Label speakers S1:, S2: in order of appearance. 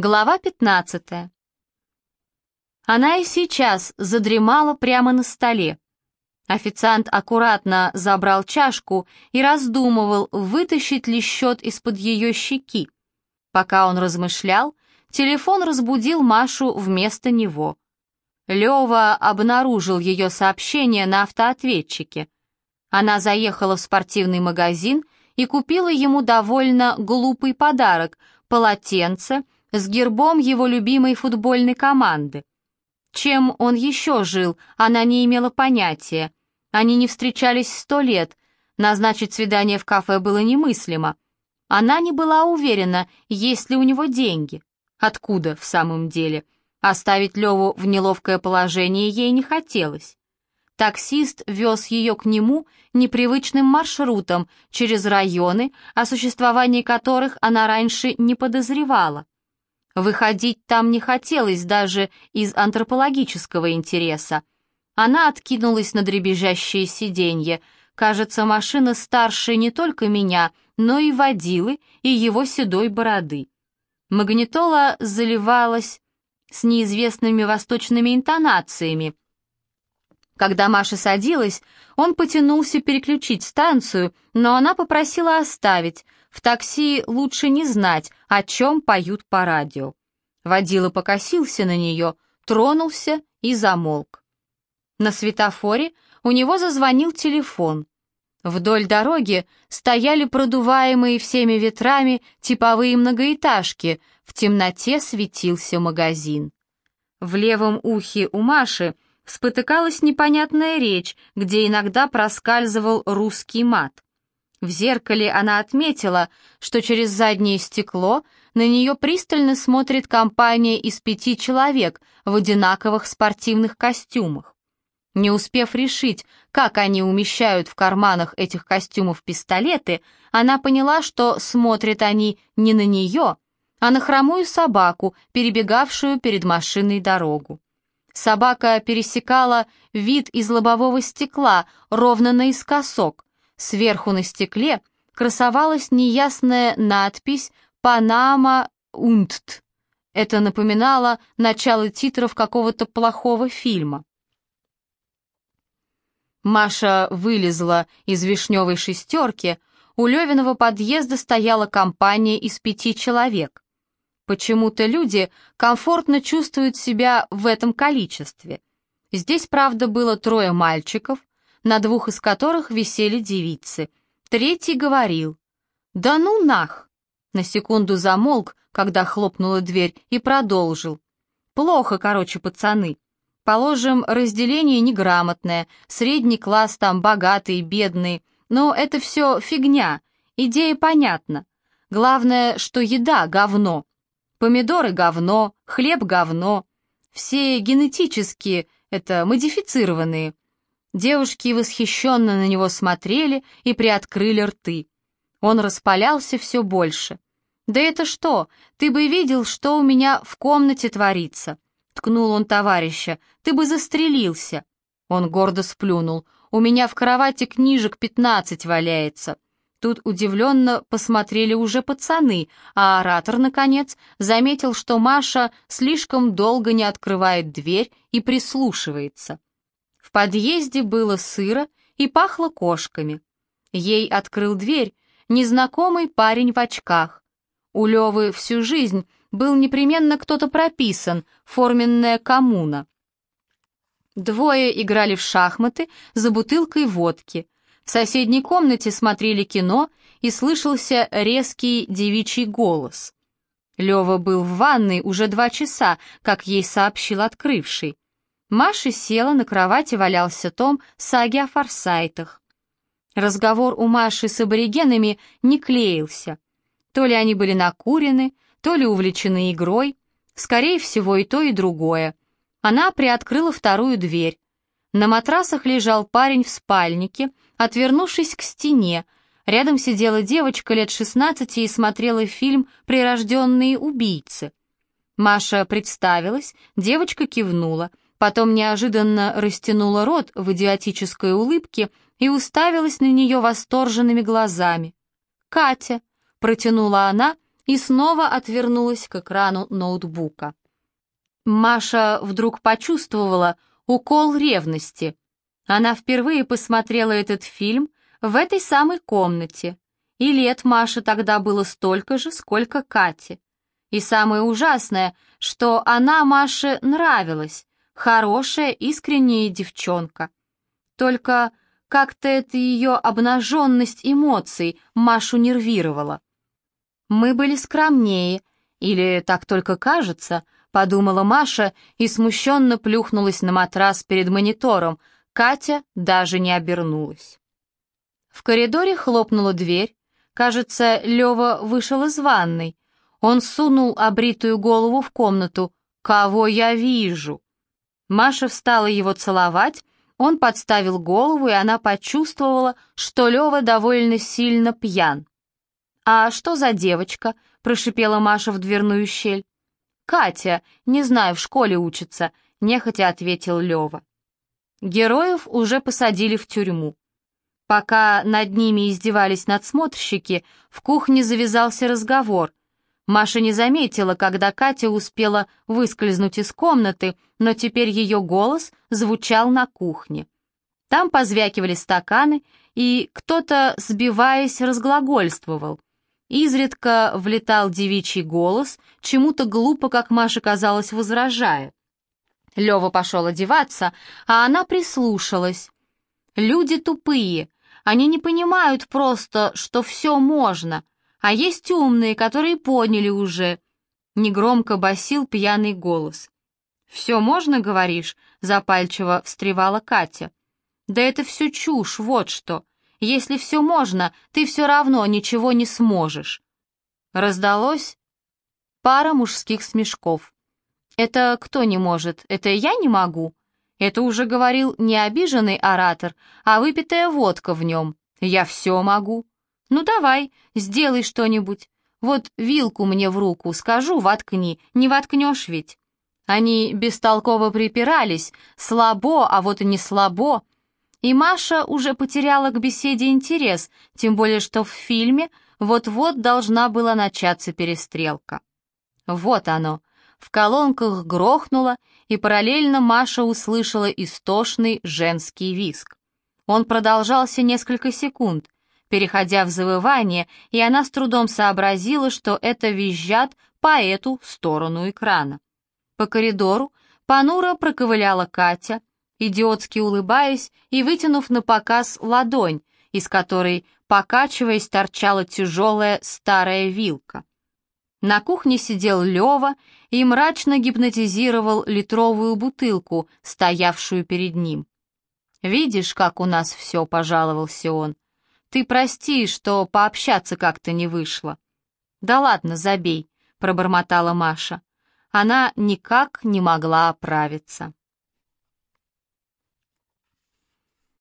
S1: Глава 15. Она и сейчас задремала прямо на столе. Официант аккуратно забрал чашку и раздумывал, вытащить ли счет из-под ее щеки. Пока он размышлял, телефон разбудил Машу вместо него. Лева обнаружил ее сообщение на автоответчике. Она заехала в спортивный магазин и купила ему довольно глупый подарок — полотенце — с гербом его любимой футбольной команды. Чем он еще жил, она не имела понятия. Они не встречались сто лет, назначить свидание в кафе было немыслимо. Она не была уверена, есть ли у него деньги. Откуда, в самом деле? Оставить Леву в неловкое положение ей не хотелось. Таксист вез ее к нему непривычным маршрутом через районы, о существовании которых она раньше не подозревала. Выходить там не хотелось даже из антропологического интереса. Она откинулась на дребезжащее сиденье. Кажется, машина старше не только меня, но и водилы, и его седой бороды. Магнитола заливалась с неизвестными восточными интонациями. Когда Маша садилась, он потянулся переключить станцию, но она попросила оставить, в такси лучше не знать, о чем поют по радио. Водила покосился на нее, тронулся и замолк. На светофоре у него зазвонил телефон. Вдоль дороги стояли продуваемые всеми ветрами типовые многоэтажки, в темноте светился магазин. В левом ухе у Маши спотыкалась непонятная речь, где иногда проскальзывал русский мат. В зеркале она отметила, что через заднее стекло на нее пристально смотрит компания из пяти человек в одинаковых спортивных костюмах. Не успев решить, как они умещают в карманах этих костюмов пистолеты, она поняла, что смотрят они не на нее, а на хромую собаку, перебегавшую перед машиной дорогу. Собака пересекала вид из лобового стекла ровно наискосок, Сверху на стекле красовалась неясная надпись «Панама Унтт». Это напоминало начало титров какого-то плохого фильма. Маша вылезла из вишневой шестерки, у Левиного подъезда стояла компания из пяти человек. Почему-то люди комфортно чувствуют себя в этом количестве. Здесь, правда, было трое мальчиков, на двух из которых висели девицы. Третий говорил «Да ну нах!» На секунду замолк, когда хлопнула дверь, и продолжил. «Плохо, короче, пацаны. Положим, разделение неграмотное, средний класс там богатый, бедный, но это все фигня, идея понятна. Главное, что еда — говно. Помидоры — говно, хлеб — говно. Все генетически, это модифицированные. Девушки восхищенно на него смотрели и приоткрыли рты. Он распалялся все больше. «Да это что? Ты бы видел, что у меня в комнате творится!» Ткнул он товарища. «Ты бы застрелился!» Он гордо сплюнул. «У меня в кровати книжек пятнадцать валяется!» Тут удивленно посмотрели уже пацаны, а оратор, наконец, заметил, что Маша слишком долго не открывает дверь и прислушивается. В подъезде было сыро и пахло кошками. Ей открыл дверь незнакомый парень в очках. У Левы всю жизнь был непременно кто-то прописан, форменная коммуна. Двое играли в шахматы за бутылкой водки. В соседней комнате смотрели кино и слышался резкий девичий голос. Лева был в ванной уже два часа, как ей сообщил открывший. Маша села, на кровати валялся том саги о форсайтах. Разговор у Маши с аборигенами не клеился. То ли они были накурены, то ли увлечены игрой, скорее всего и то, и другое. Она приоткрыла вторую дверь. На матрасах лежал парень в спальнике, отвернувшись к стене. Рядом сидела девочка лет 16 и смотрела фильм «Прирожденные убийцы». Маша представилась, девочка кивнула — потом неожиданно растянула рот в идиотической улыбке и уставилась на нее восторженными глазами. «Катя!» — протянула она и снова отвернулась к экрану ноутбука. Маша вдруг почувствовала укол ревности. Она впервые посмотрела этот фильм в этой самой комнате, и лет Маше тогда было столько же, сколько Кате. И самое ужасное, что она Маше нравилась, хорошая, искренняя девчонка. Только как-то эта ее обнаженность эмоций Машу нервировала. Мы были скромнее, или так только кажется, подумала Маша и смущенно плюхнулась на матрас перед монитором. Катя даже не обернулась. В коридоре хлопнула дверь. Кажется, Лева вышел из ванной. Он сунул обритую голову в комнату. «Кого я вижу?» Маша встала его целовать, он подставил голову, и она почувствовала, что Лева довольно сильно пьян. «А что за девочка?» — прошипела Маша в дверную щель. «Катя, не знаю, в школе учится», — нехотя ответил Лева. Героев уже посадили в тюрьму. Пока над ними издевались надсмотрщики, в кухне завязался разговор. Маша не заметила, когда Катя успела выскользнуть из комнаты, но теперь ее голос звучал на кухне. Там позвякивали стаканы, и кто-то, сбиваясь, разглагольствовал. Изредка влетал девичий голос, чему-то глупо, как Маша казалось, возражая. Лева пошел одеваться, а она прислушалась. Люди тупые, они не понимают просто, что все можно, а есть умные, которые поняли уже. Негромко басил пьяный голос. «Все можно, говоришь?» — запальчиво встревала Катя. «Да это все чушь, вот что. Если все можно, ты все равно ничего не сможешь». Раздалось пара мужских смешков. «Это кто не может? Это я не могу?» Это уже говорил не обиженный оратор, а выпитая водка в нем. «Я все могу». «Ну давай, сделай что-нибудь. Вот вилку мне в руку, скажу, воткни, не воткнешь ведь». Они бестолково припирались, слабо, а вот и не слабо. И Маша уже потеряла к беседе интерес, тем более что в фильме вот-вот должна была начаться перестрелка. Вот оно. В колонках грохнуло, и параллельно Маша услышала истошный женский виск. Он продолжался несколько секунд, переходя в завывание, и она с трудом сообразила, что это визжат по эту сторону экрана. По коридору понуро проковыляла Катя, идиотски улыбаясь и вытянув на показ ладонь, из которой, покачиваясь, торчала тяжелая старая вилка. На кухне сидел Лева и мрачно гипнотизировал литровую бутылку, стоявшую перед ним. «Видишь, как у нас все», — пожаловался он. «Ты прости, что пообщаться как-то не вышло». «Да ладно, забей», — пробормотала Маша. Она никак не могла оправиться.